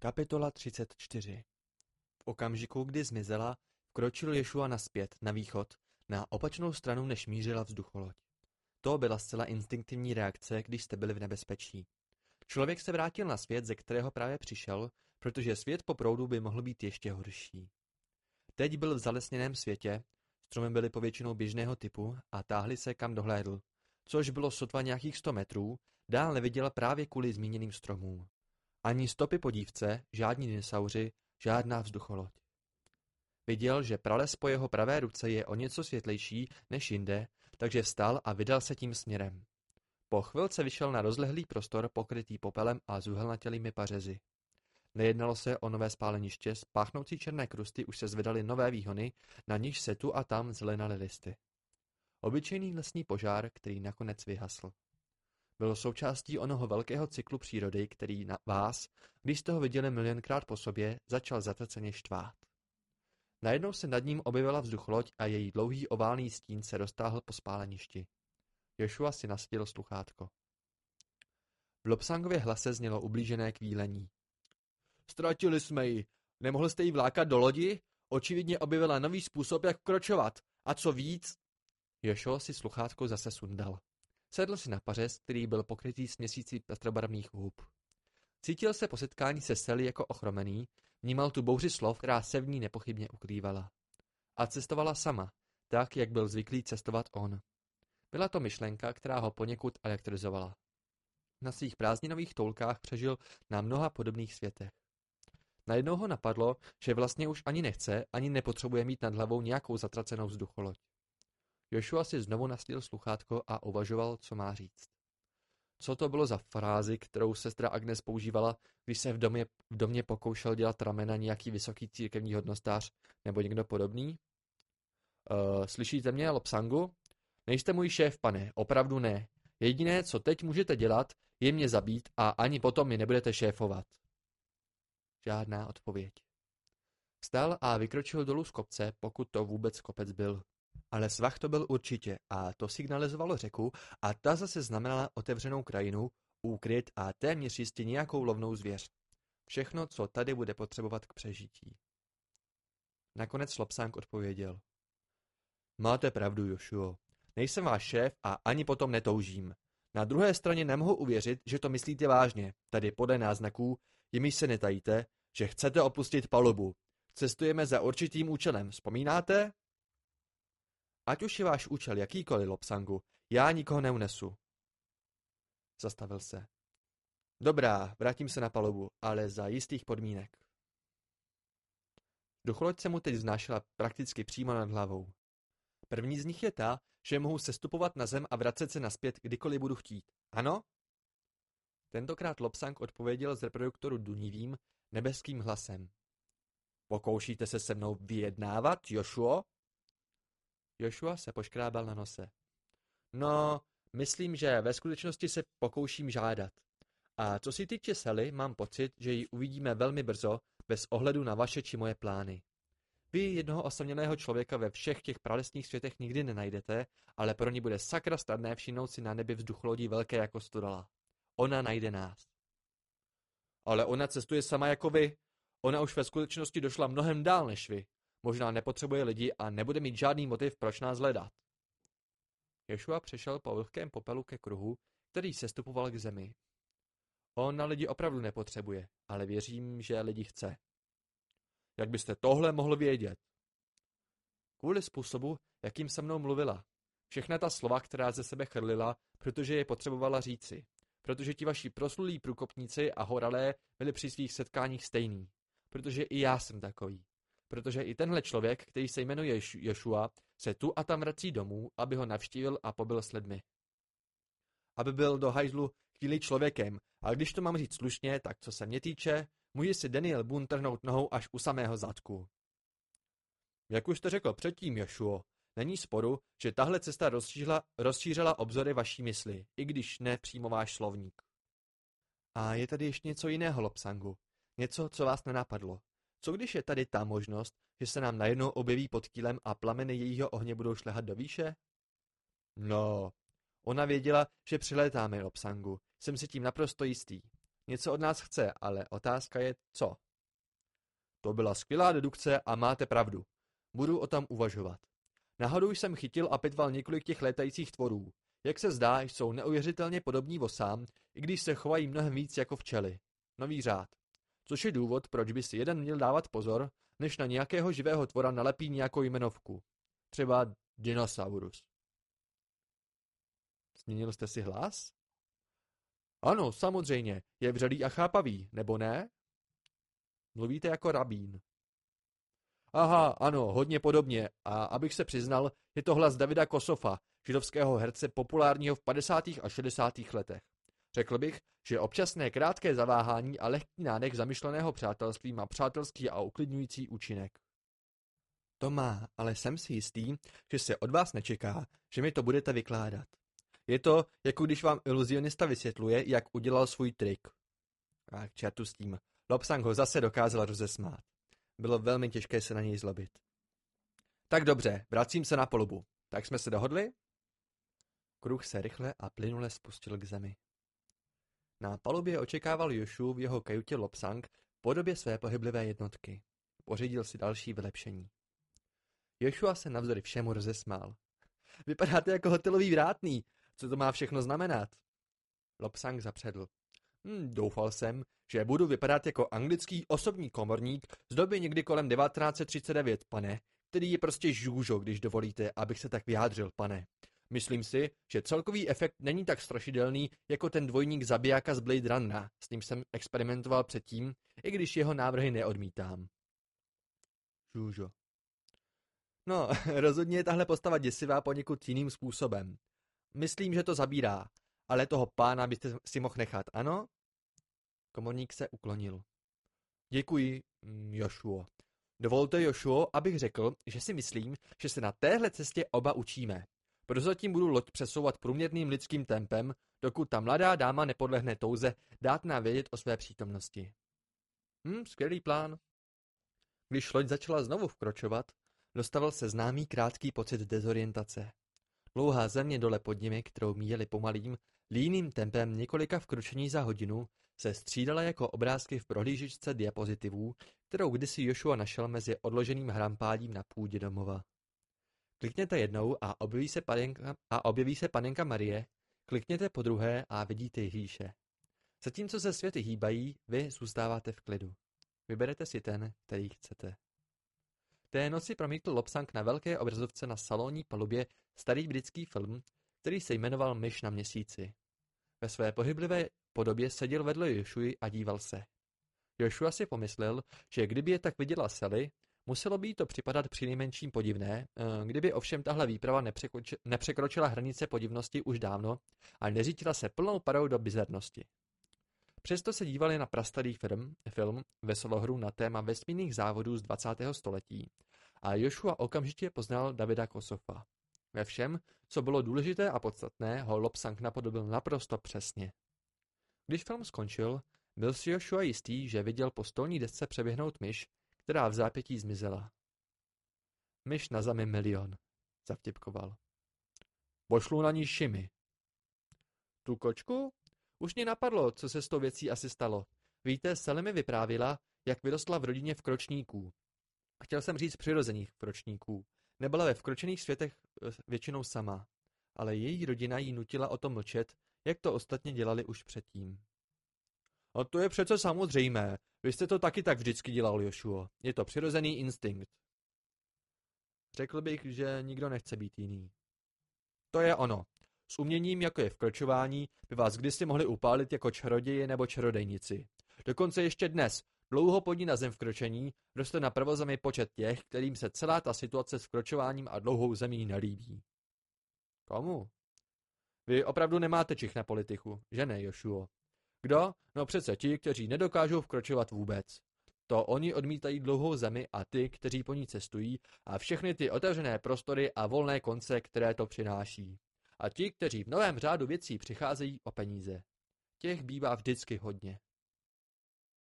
Kapitola 34 V okamžiku, kdy zmizela, vkročil Ješua naspět, na východ, na opačnou stranu, než mířila vzducholoď. To byla zcela instinktivní reakce, když jste byli v nebezpečí. Člověk se vrátil na svět, ze kterého právě přišel, protože svět po proudu by mohl být ještě horší. Teď byl v zalesněném světě, stromy byly povětšinou běžného typu a táhli se kam dohlédl, což bylo sotva nějakých sto metrů, dál neviděl právě kvůli zmíněným stromům. Ani stopy po dívce, žádní dinosauři, žádná vzducholoď. Viděl, že prales po jeho pravé ruce je o něco světlejší než jinde, takže vstal a vydal se tím směrem. Po chvilce vyšel na rozlehlý prostor pokrytý popelem a zuhelnatělými pařezy. Nejednalo se o nové spáleniště, z páchnoucí černé krusty už se zvedaly nové výhony, na níž se tu a tam zelenaly listy. Obyčejný lesní požár, který nakonec vyhasl. Bylo součástí onoho velkého cyklu přírody, který na vás, když jste ho viděli milionkrát po sobě, začal zatraceně štvát. Najednou se nad ním objevila vzducholoď a její dlouhý oválný stín se roztáhl po spáleništi. Joshua si nasadil sluchátko. V Lopsangově hlase znělo ublížené kvílení. Ztratili jsme ji. Nemohl jste ji vlákat do lodi? Očividně objevila nový způsob, jak kročovat. A co víc? Joshua si sluchátko zase sundal. Sedl si na pařez, který byl pokrytý směsící pestrobarvných hub. Cítil se po setkání se Sally jako ochromený, vnímal tu bouři slov, která se v ní nepochybně ukrývala. A cestovala sama, tak, jak byl zvyklý cestovat on. Byla to myšlenka, která ho poněkud elektrizovala. Na svých prázdninových toulkách přežil na mnoha podobných světech. Najednou ho napadlo, že vlastně už ani nechce, ani nepotřebuje mít nad hlavou nějakou zatracenou vzducholoď. Joshua si znovu nastil sluchátko a uvažoval, co má říct. Co to bylo za frázi, kterou sestra Agnes používala, když se v domě, v domě pokoušel dělat ramena nějaký vysoký církevní hodnostář nebo někdo podobný? Uh, slyšíte mě, Lopsangu? Nejste můj šéf, pane, opravdu ne. Jediné, co teď můžete dělat, je mě zabít a ani potom mi nebudete šéfovat. Žádná odpověď. Vstal a vykročil dolů z kopce, pokud to vůbec kopec byl. Ale svah to byl určitě a to signalizovalo řeku a ta zase znamenala otevřenou krajinu, úkryt a téměř jistě nějakou lovnou zvěř. Všechno, co tady bude potřebovat k přežití. Nakonec Lopsang odpověděl. Máte pravdu, Jošuo. Nejsem váš šéf a ani potom netoužím. Na druhé straně nemohu uvěřit, že to myslíte vážně, tady podle náznaků, jimiž se netajíte, že chcete opustit palubu. Cestujeme za určitým účelem, vzpomínáte? Ať už je váš účel jakýkoliv, Lopsangu, já nikoho neunesu. Zastavil se. Dobrá, vrátím se na palubu, ale za jistých podmínek. Ducholoď se mu teď znášela prakticky přímo nad hlavou. První z nich je ta, že mohu sestupovat na zem a vracet se naspět, kdykoliv budu chtít. Ano? Tentokrát Lopsang odpověděl z reproduktoru dunivým, nebeským hlasem. Pokoušíte se se mnou vyjednávat, Jošuo? Joshua se poškrábal na nose. No, myslím, že ve skutečnosti se pokouším žádat. A co si týče Sally, mám pocit, že ji uvidíme velmi brzo, bez ohledu na vaše či moje plány. Vy jednoho osamělého člověka ve všech těch pralesních světech nikdy nenajdete, ale pro ní bude sakra snadné všimnout si na nebi vzducholodí velké jako studala. Ona najde nás. Ale ona cestuje sama jako vy. Ona už ve skutečnosti došla mnohem dál než vy. Možná nepotřebuje lidi a nebude mít žádný motiv, proč nás hledat. Ješua přešel po vlhkém popelu ke kruhu, který sestupoval k zemi. On na lidi opravdu nepotřebuje, ale věřím, že lidi chce. Jak byste tohle mohl vědět? Kvůli způsobu, jakým se mnou mluvila. Všechna ta slova, která ze sebe chrlila, protože je potřebovala říci. Protože ti vaši proslulí průkopníci a horalé byli při svých setkáních stejní. Protože i já jsem takový protože i tenhle člověk, který se jmenuje Ješua, se tu a tam vrací domů, aby ho navštívil a pobyl s lidmi. Aby byl do hajzlu chvíli člověkem, a když to mám říct slušně, tak co se mě týče, může si Daniel Boone trhnout nohou až u samého zadku. Jak už jste řekl předtím, Jošuo, není sporu, že tahle cesta rozšířila, rozšířila obzory vaší mysli, i když ne přímo váš slovník. A je tady ještě něco jiného, Lopsangu. Něco, co vás nenapadlo. Co když je tady ta možnost, že se nám najednou objeví pod kýlem a plameny jejího ohně budou šlehat do výše? No, ona věděla, že přilétáme Lopsangu. Jsem si tím naprosto jistý. něco od nás chce, ale otázka je co. To byla skvělá dedukce a máte pravdu. Budu o tom uvažovat. Náhodou jsem chytil a pitval několik těch létajících tvorů. Jak se zdá, jsou neuvěřitelně podobní vosám, i když se chovají mnohem víc jako včely. Nový řád. Což je důvod, proč by si jeden měl dávat pozor, než na nějakého živého tvora nalepí nějakou jmenovku. Třeba dinosaurus. Změnil jste si hlas? Ano, samozřejmě, je vřelý a chápavý, nebo ne? Mluvíte jako rabín. Aha, ano, hodně podobně. A abych se přiznal, je to hlas Davida Kosofa, židovského herce populárního v 50. a 60. letech. Řekl bych, že občasné krátké zaváhání a lehký nádech zamýšleného přátelství má přátelský a uklidňující účinek. To má, ale jsem si jistý, že se od vás nečeká, že mi to budete vykládat. Je to, jako když vám iluzionista vysvětluje, jak udělal svůj trik. A k čertu s tím. Lobsang ho zase dokázal rozesmát. Bylo velmi těžké se na něj zlobit. Tak dobře, vracím se na polubu. Tak jsme se dohodli? Kruh se rychle a plynule spustil k zemi. Na palubě očekával Jošu v jeho kajutě Lopsang v podobě své pohyblivé jednotky. Pořídil si další vylepšení. Joshua se navzory všemu rozesmál. Vypadáte jako hotelový vrátný. Co to má všechno znamenat? Lopsang zapředl. Hm, doufal jsem, že budu vypadat jako anglický osobní komorník z doby někdy kolem 1939, pane, který je prostě žůžo, když dovolíte, abych se tak vyjádřil, pane. Myslím si, že celkový efekt není tak strašidelný jako ten dvojník zabijáka z Blade Runnera, s ním jsem experimentoval předtím, i když jeho návrhy neodmítám. Žůžo. No, rozhodně je tahle postava děsivá poněkud jiným způsobem. Myslím, že to zabírá, ale toho pána byste si mohl nechat, ano? Komorník se uklonil. Děkuji, mm, Jošuo. Dovolte, Jošuo, abych řekl, že si myslím, že se na téhle cestě oba učíme. Prozatím budu loď přesouvat průměrným lidským tempem, dokud ta mladá dáma nepodlehne touze dát nám vědět o své přítomnosti. Hm, skvělý plán. Když loď začala znovu vkročovat, dostavil se známý krátký pocit dezorientace. Dlouhá země dole pod nimi, kterou míjeli pomalým, líným tempem několika vkročení za hodinu, se střídala jako obrázky v prohlížičce diapozitivů, kterou kdysi Joshua našel mezi odloženým hrampádím na půdě domova. Klikněte jednou a objeví se panenka, a objeví se panenka Marie, klikněte po druhé a vidíte Ježíše. Zatímco se světy hýbají, vy zůstáváte v klidu. Vyberete si ten, který chcete. Té noci promítl Lobsang na velké obrazovce na salonní palubě starý britský film, který se jmenoval Myš na měsíci. Ve své pohyblivé podobě seděl vedle Jošuji a díval se. Joshua si pomyslel, že kdyby je tak viděla Sally, muselo by jí to připadat přinejmenším podivné, eh, kdyby ovšem tahle výprava nepřekročila hranice podivnosti už dávno a neřítila se plnou parou do bizarnosti. Přesto se dívali na prastarý film, film Veselohru na téma vesmírných závodů z 20. století a Joshua okamžitě poznal Davida Kosofa. Ve všem, co bylo důležité a podstatné, ho Lobsang napodobil naprosto přesně. Když film skončil, byl si Joshua jistý, že viděl po stolní desce přeběhnout myš, která v zápětí zmizela. Myš na zemi milion, zavtipkoval. Pošlu na ní šimy. Tu kočku? Už mě napadlo, co se s tou věcí asi stalo. Víte, Sally mi vyprávila, jak vyrostla v rodině vkročníků. Chtěl jsem říct přirozených vkročníků. Nebyla ve vkročených světech eh, většinou sama, ale její rodina jí nutila o tom mlčet, jak to ostatně dělali už předtím. A to je přece samozřejmé. Vy jste to taky tak vždycky dělal, Jošuo. Je to přirozený instinkt. Řekl bych, že nikdo nechce být jiný. To je ono. S uměním, jako je vkročování, by vás kdysi mohli upálit jako čaroději nebo čarodejnici. Dokonce ještě dnes, dlouho pod na zem vkročení, roste na prvozemi počet těch, kterým se celá ta situace s vkročováním a dlouhou zemí nelíbí. Komu? Vy opravdu nemáte čich na politiku, že ne, Jošuo? Kdo? No přece ti, kteří nedokážou vkročovat vůbec. To oni odmítají dlouhou zemi a ty, kteří po ní cestují a všechny ty otevřené prostory a volné konce, které to přináší. A ti, kteří v novém řádu věcí přicházejí o peníze. Těch bývá vždycky hodně.